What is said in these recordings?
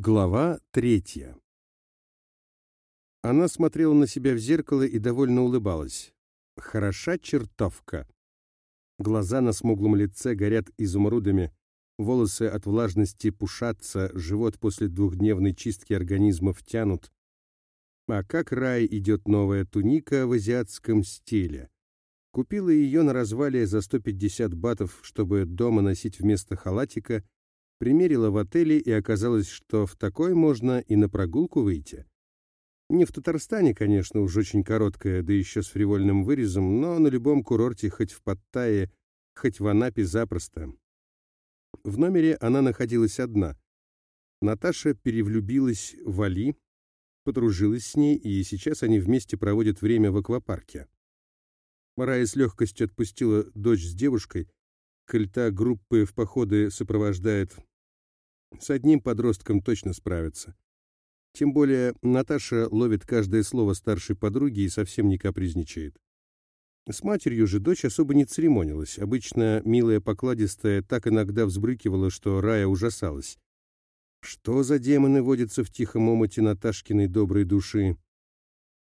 Глава третья. Она смотрела на себя в зеркало и довольно улыбалась. Хороша чертовка. Глаза на смуглом лице горят изумрудами, волосы от влажности пушатся, живот после двухдневной чистки организма втянут. А как рай идет новая туника в азиатском стиле. Купила ее на развале за 150 батов, чтобы дома носить вместо халатика — примерила в отеле и оказалось, что в такой можно и на прогулку выйти. Не в Татарстане, конечно, уж очень короткая, да еще с фривольным вырезом, но на любом курорте, хоть в Паттайе, хоть в Анапе запросто. В номере она находилась одна. Наташа перевлюбилась в Али, подружилась с ней, и сейчас они вместе проводят время в аквапарке. Рая с легкостью отпустила дочь с девушкой, кольта группы в походы сопровождает с одним подростком точно справится. Тем более Наташа ловит каждое слово старшей подруги и совсем не капризничает. С матерью же дочь особо не церемонилась. Обычно милая покладистая так иногда взбрыкивала, что Рая ужасалась. Что за демоны водятся в тихом омуте Наташкиной доброй души?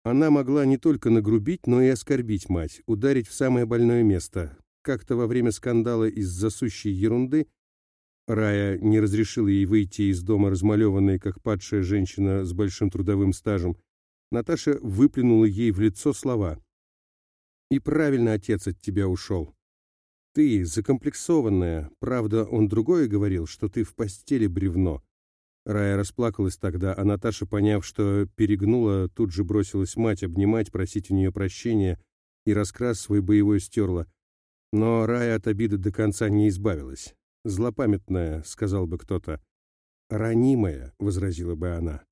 Она могла не только нагрубить, но и оскорбить мать, ударить в самое больное место. Как-то во время скандала из засущей ерунды Рая не разрешила ей выйти из дома, размалеванной, как падшая женщина с большим трудовым стажем. Наташа выплюнула ей в лицо слова. «И правильно отец от тебя ушел. Ты закомплексованная, правда, он другое говорил, что ты в постели бревно». Рая расплакалась тогда, а Наташа, поняв, что перегнула, тут же бросилась мать обнимать, просить у нее прощения и раскрас свой боевой стерла. Но Рая от обиды до конца не избавилась. «Злопамятная», — сказал бы кто-то. «Ранимая», — возразила бы она.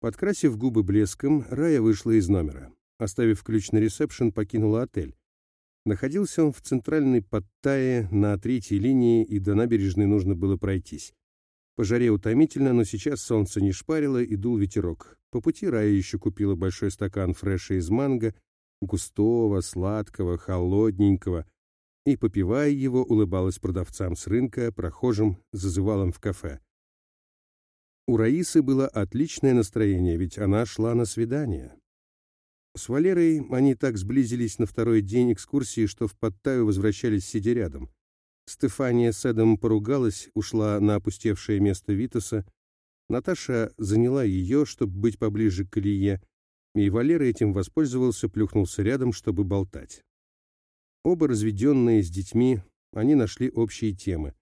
Подкрасив губы блеском, Рая вышла из номера. Оставив ключ на ресепшн, покинула отель. Находился он в центральной Паттайе на третьей линии, и до набережной нужно было пройтись. По жаре утомительно, но сейчас солнце не шпарило и дул ветерок. По пути Рая еще купила большой стакан фреша из манго, густого, сладкого, холодненького, и, попивая его, улыбалась продавцам с рынка, прохожим, зазывалам в кафе. У Раисы было отличное настроение, ведь она шла на свидание. С Валерой они так сблизились на второй день экскурсии, что в Паттайю возвращались сидя рядом. Стефания с Эдом поругалась, ушла на опустевшее место Витаса. Наташа заняла ее, чтобы быть поближе к Илье, и Валера этим воспользовался, плюхнулся рядом, чтобы болтать. Оба разведенные с детьми, они нашли общие темы.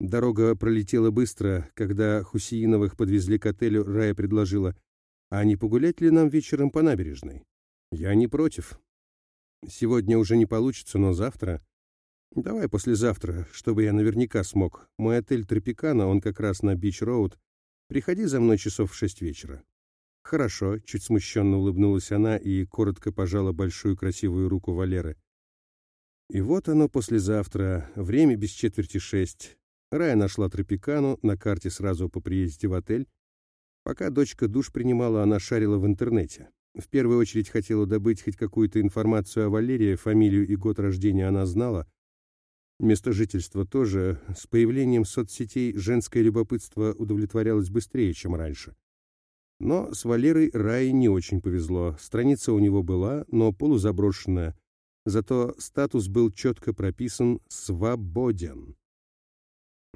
Дорога пролетела быстро, когда Хусеиновых подвезли к отелю, Рая предложила, «А не погулять ли нам вечером по набережной?» «Я не против. Сегодня уже не получится, но завтра...» «Давай послезавтра, чтобы я наверняка смог. Мой отель Тропикана, он как раз на Beach Road. Приходи за мной часов в шесть вечера». «Хорошо», — чуть смущенно улыбнулась она и коротко пожала большую красивую руку Валеры. И вот оно послезавтра, время без четверти шесть. Рая нашла Тропикану на карте сразу по приезде в отель. Пока дочка душ принимала, она шарила в интернете. В первую очередь хотела добыть хоть какую-то информацию о Валерии, фамилию и год рождения она знала. Место жительства тоже. С появлением соцсетей женское любопытство удовлетворялось быстрее, чем раньше. Но с Валерой Рае не очень повезло. Страница у него была, но полузаброшенная. Зато статус был четко прописан «свободен».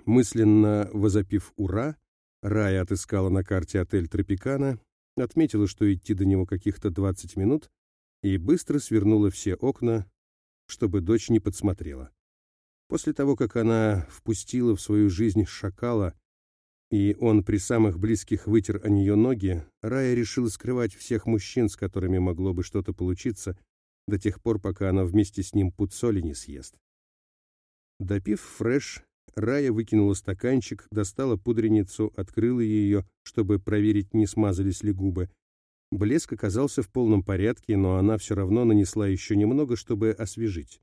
Мысленно возопив «Ура!», Рая отыскала на карте отель «Тропикана», отметила, что идти до него каких-то 20 минут, и быстро свернула все окна, чтобы дочь не подсмотрела. После того, как она впустила в свою жизнь шакала, и он при самых близких вытер о нее ноги, Рая решила скрывать всех мужчин, с которыми могло бы что-то получиться, до тех пор, пока она вместе с ним пуд не съест. Допив фреш, Рая выкинула стаканчик, достала пудреницу, открыла ее, чтобы проверить, не смазались ли губы. Блеск оказался в полном порядке, но она все равно нанесла еще немного, чтобы освежить.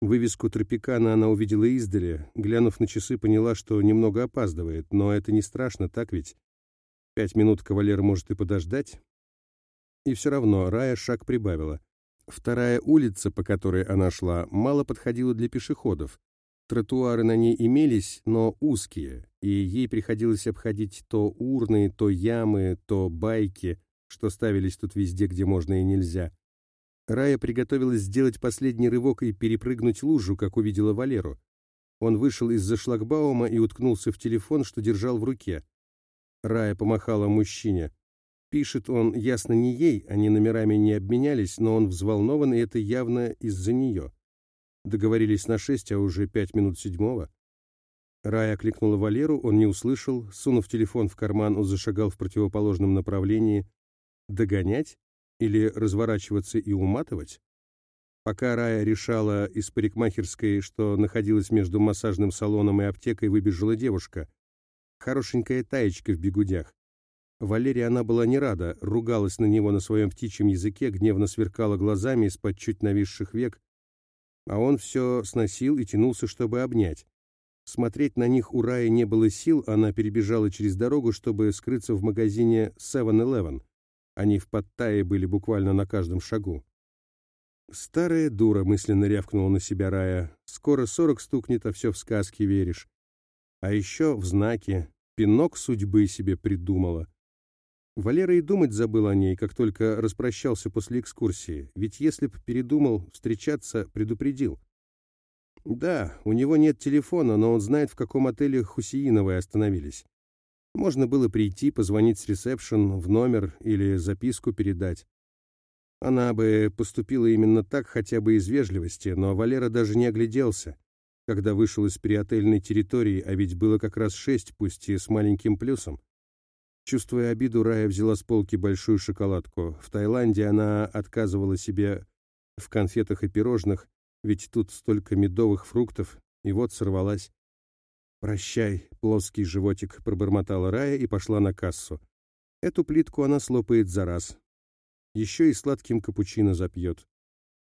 Вывеску Тропикана она увидела издали, глянув на часы, поняла, что немного опаздывает, но это не страшно, так ведь? Пять минут кавалер может и подождать. И все равно Рая шаг прибавила. Вторая улица, по которой она шла, мало подходила для пешеходов. Тротуары на ней имелись, но узкие. и ей приходилось обходить то урны, то ямы, то байки, что ставились тут везде, где можно и нельзя. Рая приготовилась сделать последний рывок и перепрыгнуть лужу, как увидела Валеру. Он вышел из-за шлагбаума и уткнулся в телефон, что держал в руке. Рая помахала мужчине. Пишет он, ясно, не ей, они номерами не обменялись, но он взволнован, и это явно из-за нее. Договорились на шесть, а уже пять минут седьмого. Рая окликнула Валеру, он не услышал, сунув телефон в карман, он зашагал в противоположном направлении. Догонять? Или разворачиваться и уматывать? Пока Рая решала из парикмахерской, что находилась между массажным салоном и аптекой, выбежала девушка. Хорошенькая таечка в бегудях. Валерия она была не рада, ругалась на него на своем птичьем языке, гневно сверкала глазами из-под чуть нависших век, а он все сносил и тянулся, чтобы обнять. Смотреть на них у Раи не было сил, она перебежала через дорогу, чтобы скрыться в магазине 7-Eleven. Они в Паттайе были буквально на каждом шагу. «Старая дура», — мысленно рявкнула на себя Рая. «Скоро сорок стукнет, а все в сказки веришь. А еще в знаке. Пинок судьбы себе придумала». Валера и думать забыл о ней, как только распрощался после экскурсии, ведь если б передумал встречаться, предупредил. Да, у него нет телефона, но он знает, в каком отеле Хусеиновой остановились. Можно было прийти, позвонить с ресепшн в номер или записку передать. Она бы поступила именно так, хотя бы из вежливости, но Валера даже не огляделся, когда вышел из приотельной территории, а ведь было как раз шесть, пусть и с маленьким плюсом. Чувствуя обиду, Рая взяла с полки большую шоколадку. В Таиланде она отказывала себе в конфетах и пирожных, ведь тут столько медовых фруктов, и вот сорвалась. «Прощай, плоский животик», — пробормотала Рая и пошла на кассу. Эту плитку она слопает за раз. Еще и сладким капучино запьет.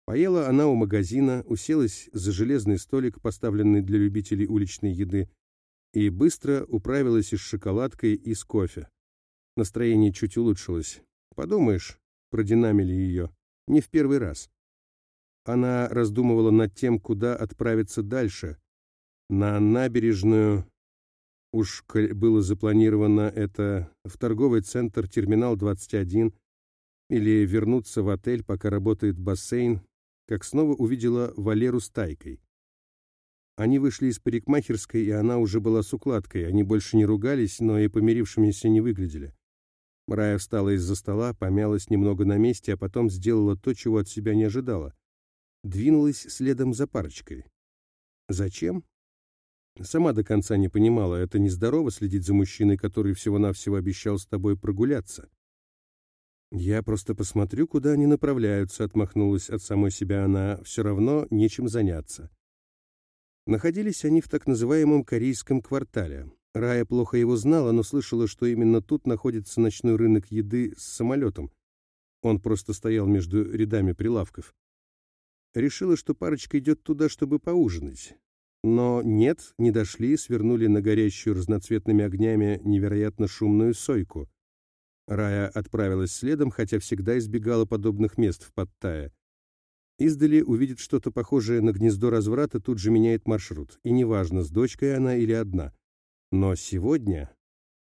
Поела она у магазина, уселась за железный столик, поставленный для любителей уличной еды, и быстро управилась и с шоколадкой, и с кофе. Настроение чуть улучшилось. Подумаешь, продинамили ее. Не в первый раз. Она раздумывала над тем, куда отправиться дальше. На набережную, уж было запланировано это, в торговый центр «Терминал 21», или вернуться в отель, пока работает бассейн, как снова увидела Валеру с Тайкой. Они вышли из парикмахерской, и она уже была с укладкой. Они больше не ругались, но и помирившимися не выглядели. Рая встала из-за стола, помялась немного на месте, а потом сделала то, чего от себя не ожидала двинулась следом за парочкой. Зачем? Сама до конца не понимала, это нездорово следить за мужчиной, который всего-навсего обещал с тобой прогуляться. «Я просто посмотрю, куда они направляются», — отмахнулась от самой себя она, — «все равно нечем заняться». Находились они в так называемом корейском квартале. Рая плохо его знала, но слышала, что именно тут находится ночной рынок еды с самолетом. Он просто стоял между рядами прилавков. Решила, что парочка идет туда, чтобы поужинать. Но нет, не дошли, свернули на горящую разноцветными огнями невероятно шумную сойку. Рая отправилась следом, хотя всегда избегала подобных мест в Паттайе. Издали увидит что-то похожее на гнездо разврата, тут же меняет маршрут. И неважно, с дочкой она или одна. Но сегодня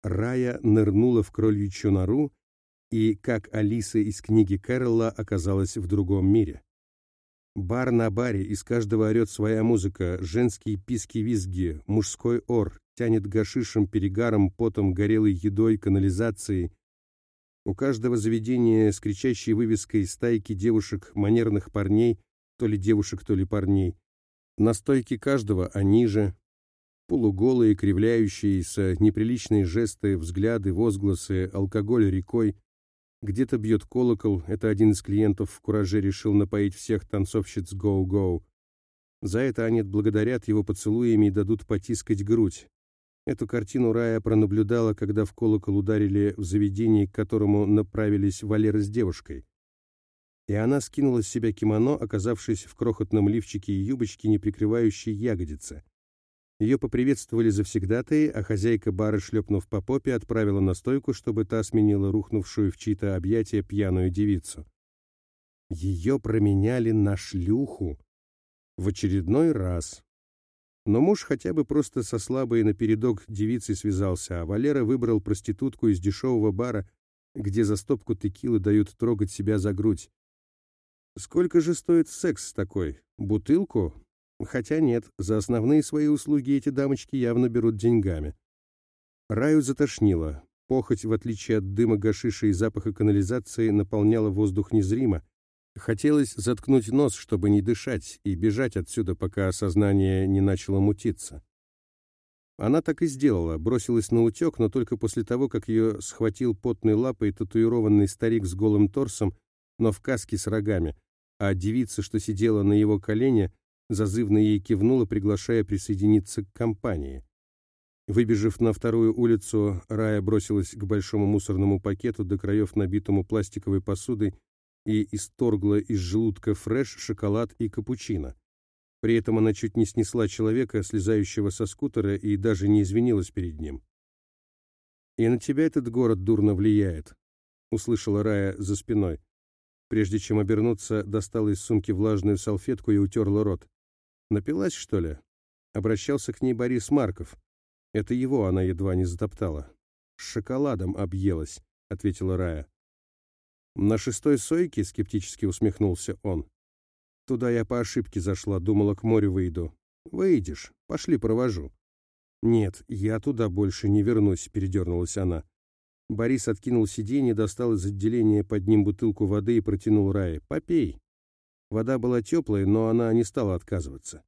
Рая нырнула в кроличью нору и, как Алиса из книги Кэрролла, оказалась в другом мире. Бар на баре, из каждого орет своя музыка, женские писки-визги, мужской ор, тянет гашишем, перегаром, потом, горелой едой, канализацией. У каждого заведения с кричащей вывеской стайки девушек, манерных парней, то ли девушек, то ли парней. На стойке каждого они же, полуголые, кривляющиеся, неприличные жесты, взгляды, возгласы, алкоголь рекой, где-то бьет колокол, это один из клиентов в кураже решил напоить всех танцовщиц «Гоу-Гоу». За это они благодарят его поцелуями и дадут потискать грудь. Эту картину Рая пронаблюдала, когда в колокол ударили в заведении, к которому направились Валера с девушкой. И она скинула с себя кимоно, оказавшись в крохотном лифчике и юбочке, не прикрывающей ягодицы. Ее поприветствовали завсегдатые, а хозяйка бара, шлепнув по попе, отправила на стойку, чтобы та сменила рухнувшую в чьи-то объятия пьяную девицу. Ее променяли на шлюху. В очередной раз. Но муж хотя бы просто со слабой напередок девицей связался, а Валера выбрал проститутку из дешевого бара, где за стопку текилы дают трогать себя за грудь. Сколько же стоит секс такой? Бутылку? Хотя нет, за основные свои услуги эти дамочки явно берут деньгами. Раю затошнило. Похоть, в отличие от дыма гашиша и запаха канализации, наполняла воздух незримо. Хотелось заткнуть нос, чтобы не дышать, и бежать отсюда, пока сознание не начало мутиться. Она так и сделала, бросилась на утек, но только после того, как ее схватил потной лапой татуированный старик с голым торсом, но в каске с рогами, а девица, что сидела на его колене, зазывно ей кивнула, приглашая присоединиться к компании. Выбежав на вторую улицу, Рая бросилась к большому мусорному пакету, до краев набитому пластиковой посудой, и исторгла из желудка фреш, шоколад и капучино. При этом она чуть не снесла человека, слезающего со скутера, и даже не извинилась перед ним. «И на тебя этот город дурно влияет», — услышала Рая за спиной. Прежде чем обернуться, достала из сумки влажную салфетку и утерла рот. «Напилась, что ли?» Обращался к ней Борис Марков. Это его она едва не затоптала. «С шоколадом объелась», — ответила Рая. «На шестой сойке?» — скептически усмехнулся он. Туда я по ошибке зашла, думала, к морю выйду. Выйдешь, пошли провожу. Нет, я туда больше не вернусь, передернулась она. Борис откинул сиденье, достал из отделения под ним бутылку воды и протянул Рае. «Попей». Вода была теплая, но она не стала отказываться.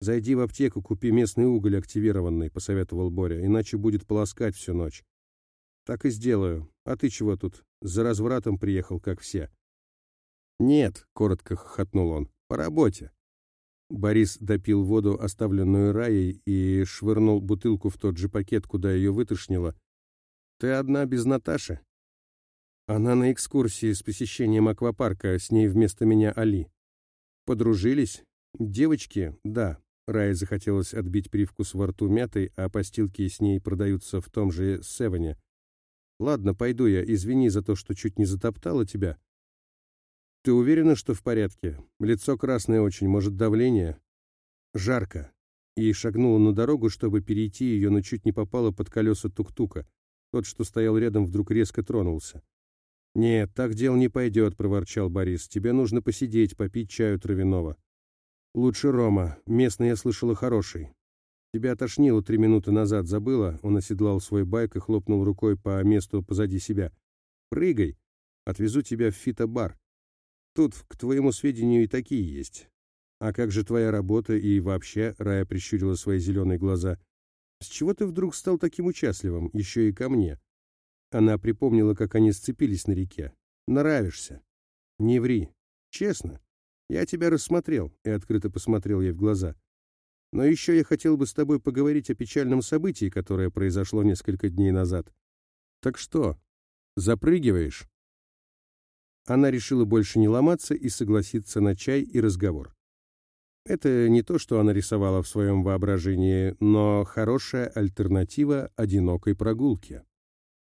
«Зайди в аптеку, купи местный уголь активированный», — посоветовал Боря, «иначе будет полоскать всю ночь». «Так и сделаю. А ты чего тут? За развратом приехал, как все». «Нет», — коротко хохотнул он, по работе. Борис допил воду, оставленную Раей, и швырнул бутылку в тот же пакет, куда ее вытошнило. «Ты одна без Наташи?» «Она на экскурсии с посещением аквапарка, с ней вместо меня Али». «Подружились?» «Девочки, да». Рае захотелось отбить привкус во рту мятой, а постилки с ней продаются в том же Севене. «Ладно, пойду я, извини за то, что чуть не затоптала тебя». «Ты уверена, что в порядке? Лицо красное очень, может, давление?» «Жарко». И шагнула на дорогу, чтобы перейти ее, но чуть не попала под колеса тук-тука. Тот, что стоял рядом, вдруг резко тронулся. «Нет, так дел не пойдет», — проворчал Борис. «Тебе нужно посидеть, попить чаю травяного». «Лучше Рома. Местный, я слышала, хороший». «Тебя тошнило три минуты назад, забыла?» Он оседлал свой байк и хлопнул рукой по месту позади себя. «Прыгай. Отвезу тебя в фитобар. Тут, к твоему сведению, и такие есть. А как же твоя работа и вообще, Рая прищурила свои зеленые глаза. С чего ты вдруг стал таким участливым, еще и ко мне? Она припомнила, как они сцепились на реке. Нравишься. Не ври. Честно. Я тебя рассмотрел, и открыто посмотрел ей в глаза. Но еще я хотел бы с тобой поговорить о печальном событии, которое произошло несколько дней назад. Так что, запрыгиваешь? Она решила больше не ломаться и согласиться на чай и разговор. Это не то, что она рисовала в своем воображении, но хорошая альтернатива одинокой прогулке.